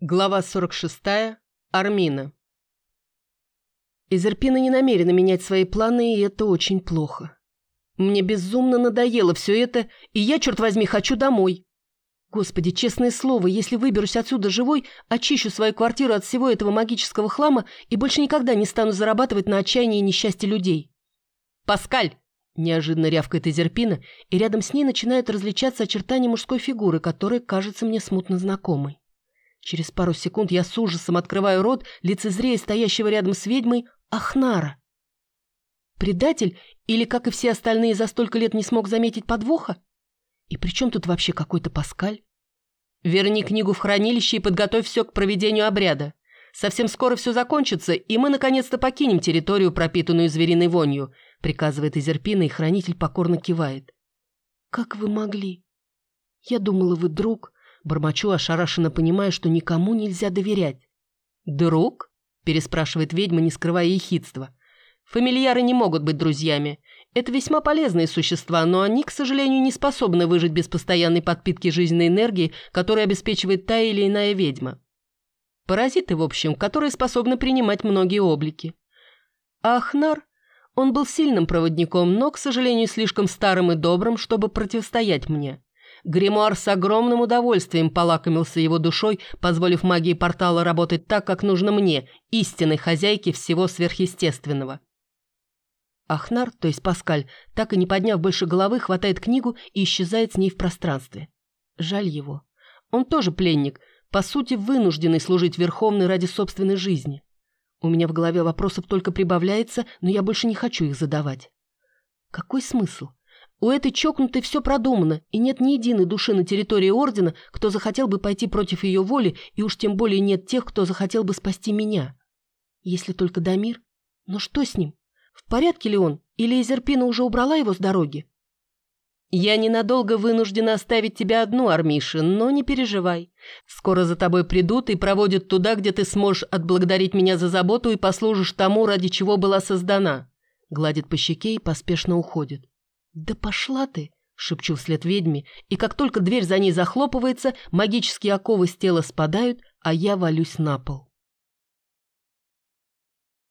Глава 46. Армина. Изерпина не намерена менять свои планы, и это очень плохо. Мне безумно надоело все это, и я, черт возьми, хочу домой. Господи, честное слово, если выберусь отсюда живой, очищу свою квартиру от всего этого магического хлама и больше никогда не стану зарабатывать на отчаянии и несчастье людей. «Паскаль!» – неожиданно рявкает Изерпина, и рядом с ней начинают различаться очертания мужской фигуры, которая кажется мне смутно знакомой. Через пару секунд я с ужасом открываю рот, лицезрея стоящего рядом с ведьмой Ахнара. Предатель или, как и все остальные, за столько лет не смог заметить подвоха? И при чем тут вообще какой-то Паскаль? Верни книгу в хранилище и подготовь все к проведению обряда. Совсем скоро все закончится, и мы наконец-то покинем территорию, пропитанную звериной вонью, приказывает Изерпина, и хранитель покорно кивает. Как вы могли? Я думала, вы друг, Бормочу, ошарашенно понимая, что никому нельзя доверять. «Друг?» – переспрашивает ведьма, не скрывая ехидства. «Фамильяры не могут быть друзьями. Это весьма полезные существа, но они, к сожалению, не способны выжить без постоянной подпитки жизненной энергии, которую обеспечивает та или иная ведьма. Паразиты, в общем, которые способны принимать многие облики. А Ахнар, он был сильным проводником, но, к сожалению, слишком старым и добрым, чтобы противостоять мне. Гримуар с огромным удовольствием полакомился его душой, позволив магии портала работать так, как нужно мне, истинной хозяйке всего сверхъестественного. Ахнар, то есть Паскаль, так и не подняв больше головы, хватает книгу и исчезает с ней в пространстве. Жаль его. Он тоже пленник, по сути, вынужденный служить Верховной ради собственной жизни. У меня в голове вопросов только прибавляется, но я больше не хочу их задавать. Какой смысл? У этой чокнутой все продумано, и нет ни единой души на территории Ордена, кто захотел бы пойти против ее воли, и уж тем более нет тех, кто захотел бы спасти меня. Если только Дамир. Но что с ним? В порядке ли он? Или Изерпина уже убрала его с дороги? «Я ненадолго вынуждена оставить тебя одну, Армиша, но не переживай. Скоро за тобой придут и проводят туда, где ты сможешь отблагодарить меня за заботу и послужишь тому, ради чего была создана». Гладит по щеке и поспешно уходит. «Да пошла ты!» — шепчу вслед ведьме, и как только дверь за ней захлопывается, магические оковы с тела спадают, а я валюсь на пол.